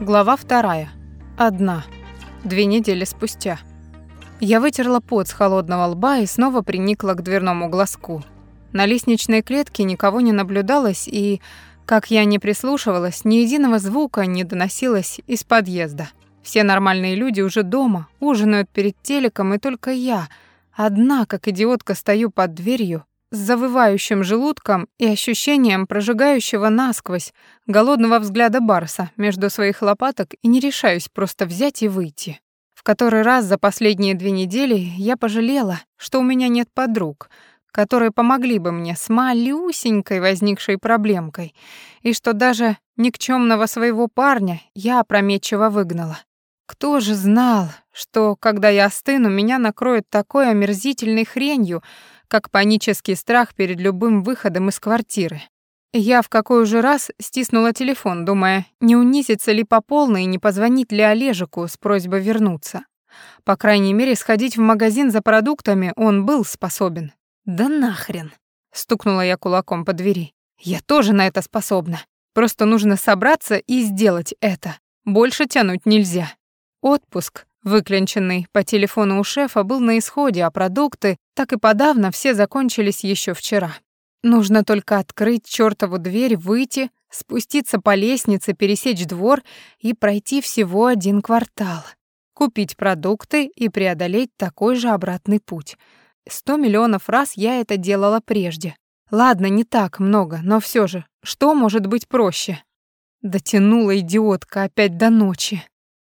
Глава вторая. Одна. Две недели спустя. Я вытерла пот с холодного лба и снова приникла к дверному глазку. На лестничной клетке никого не наблюдалось, и, как я не прислушивалась, ни единого звука не доносилось из подъезда. Все нормальные люди уже дома, ужинают перед телеком, и только я, одна, как идиотка, стою под дверью с завывающим желудком и ощущением прожигающего насквозь голодного взгляда Барса между своих лопаток и не решаюсь просто взять и выйти. В который раз за последние две недели я пожалела, что у меня нет подруг, которые помогли бы мне с малюсенькой возникшей проблемкой, и что даже никчемного своего парня я опрометчиво выгнала. Кто же знал, что, когда я остыну, меня накроет такой омерзительной хренью, как панический страх перед любым выходом из квартиры. Я в какой уже раз стиснула телефон, думая, не унизиться ли по полной и не позвонить ли Олежику с просьбой вернуться. По крайней мере, сходить в магазин за продуктами он был способен. «Да нахрен!» — стукнула я кулаком по двери. «Я тоже на это способна. Просто нужно собраться и сделать это. Больше тянуть нельзя. Отпуск Выклинченный по телефону у шефа был на исходе, а продукты, так и подавно, все закончились еще вчера. Нужно только открыть чёртову дверь, выйти, спуститься по лестнице, пересечь двор и пройти всего один квартал. Купить продукты и преодолеть такой же обратный путь. Сто миллионов раз я это делала прежде. Ладно, не так много, но все же, что может быть проще? Дотянула идиотка опять до ночи.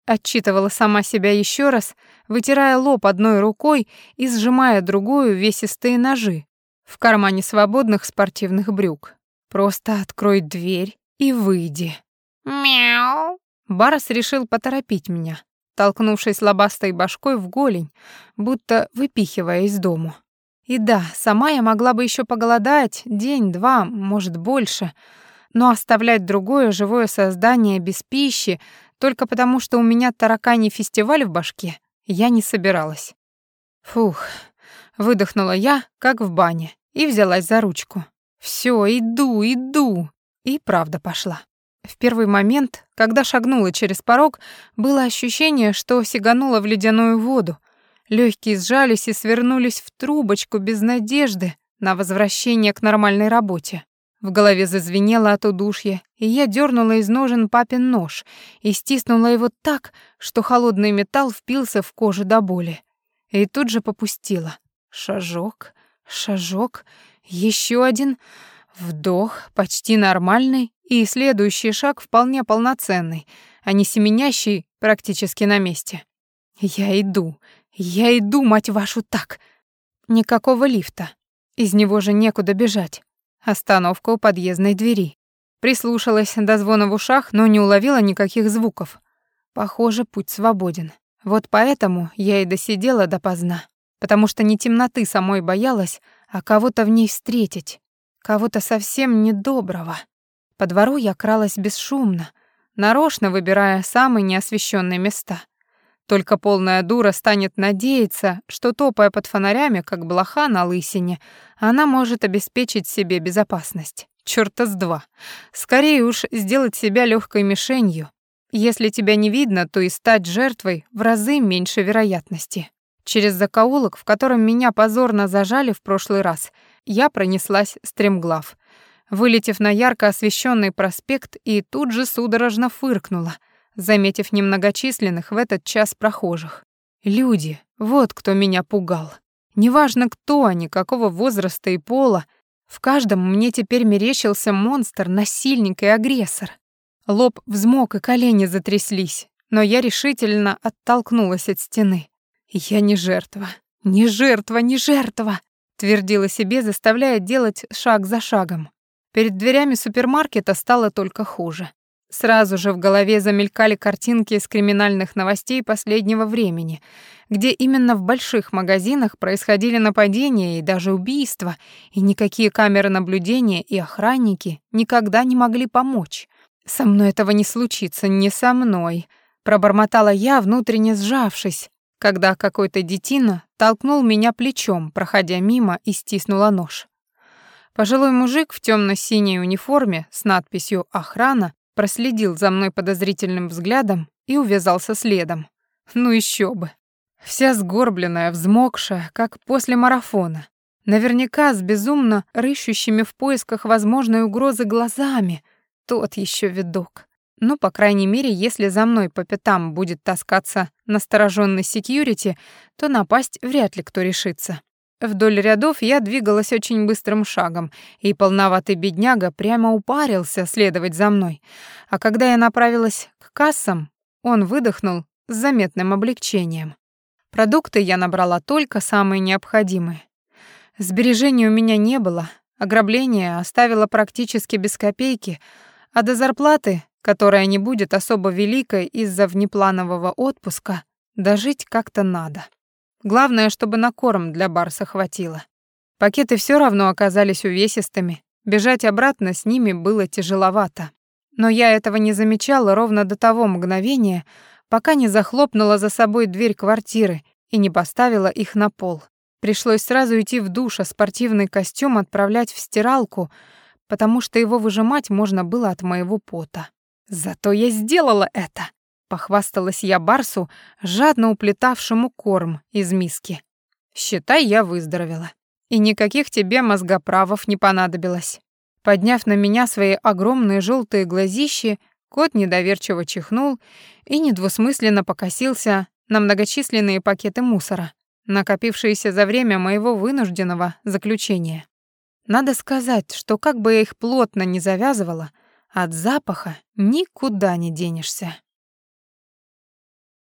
Отчитывала сама себя еще раз, вытирая лоб одной рукой и сжимая другую весистые ножи в кармане свободных спортивных брюк. Просто открой дверь и выйди. Мяу. Барс решил поторопить меня, толкнувшись лобастой башкой в голень, будто выпихивая из дому. И да, сама я могла бы еще поголодать день-два, может, больше, но оставлять другое живое создание без пищи только потому, что у меня тараканий фестиваль в башке, я не собиралась. Фух, выдохнула я, как в бане, и взялась за ручку. Всё, иду, иду. И правда пошла. В первый момент, когда шагнула через порог, было ощущение, что сиганула в ледяную воду. Лёгкие сжались и свернулись в трубочку без надежды на возвращение к нормальной работе. В голове зазвенело от удушья, и я дернула из ножен папин нож и стиснула его так, что холодный металл впился в кожу до боли. И тут же попустила. Шажок, шажок, еще один, вдох, почти нормальный, и следующий шаг вполне полноценный, а не семенящий практически на месте. Я иду, я иду, мать вашу, так. Никакого лифта. Из него же некуда бежать. Остановка у подъездной двери. Прислушалась до звона в ушах, но не уловила никаких звуков. Похоже, путь свободен. Вот поэтому я и досидела допоздна. Потому что не темноты самой боялась, а кого-то в ней встретить. Кого-то совсем недоброго. По двору я кралась бесшумно, нарочно выбирая самые неосвещенные места — только полная дура станет надеяться, что, топая под фонарями, как блоха на лысине, она может обеспечить себе безопасность. Чёрта с два. Скорее уж сделать себя легкой мишенью. Если тебя не видно, то и стать жертвой в разы меньше вероятности. Через закоулок, в котором меня позорно зажали в прошлый раз, я пронеслась стремглав. Вылетев на ярко освещенный проспект и тут же судорожно фыркнула — заметив немногочисленных в этот час прохожих. Люди, вот кто меня пугал. Неважно, кто они, какого возраста и пола, в каждом мне теперь мерещился монстр, насильник и агрессор. Лоб взмок и колени затряслись, но я решительно оттолкнулась от стены. Я не жертва, не жертва, не жертва, твердила себе, заставляя делать шаг за шагом. Перед дверями супермаркета стало только хуже. Сразу же в голове замелькали картинки из криминальных новостей последнего времени, где именно в больших магазинах происходили нападения и даже убийства, и никакие камеры наблюдения и охранники никогда не могли помочь. «Со мной этого не случится, не со мной», — пробормотала я, внутренне сжавшись, когда какой-то детина толкнул меня плечом, проходя мимо, и стиснула нож. Пожилой мужик в темно синей униформе с надписью «Охрана» проследил за мной подозрительным взглядом и увязался следом. Ну еще бы. Вся сгорбленная, взмокшая, как после марафона. Наверняка с безумно рыщущими в поисках возможной угрозы глазами. Тот еще видок. Ну, по крайней мере, если за мной по пятам будет таскаться настороженный секьюрити, то напасть вряд ли кто решится. Вдоль рядов я двигалась очень быстрым шагом, и полноватый бедняга прямо упарился следовать за мной. А когда я направилась к кассам, он выдохнул с заметным облегчением. Продукты я набрала только самые необходимые. Сбережений у меня не было, ограбление оставило практически без копейки, а до зарплаты, которая не будет особо великой из-за внепланового отпуска, дожить как-то надо. Главное, чтобы на корм для барса хватило. Пакеты все равно оказались увесистыми, бежать обратно с ними было тяжеловато. Но я этого не замечала ровно до того мгновения, пока не захлопнула за собой дверь квартиры и не поставила их на пол. Пришлось сразу идти в душ, а спортивный костюм отправлять в стиралку, потому что его выжимать можно было от моего пота. Зато я сделала это. Похвасталась я Барсу, жадно уплетавшему корм из миски. Считай, я выздоровела. И никаких тебе мозгоправов не понадобилось. Подняв на меня свои огромные желтые глазищи, кот недоверчиво чихнул и недвусмысленно покосился на многочисленные пакеты мусора, накопившиеся за время моего вынужденного заключения. Надо сказать, что как бы я их плотно не завязывала, от запаха никуда не денешься.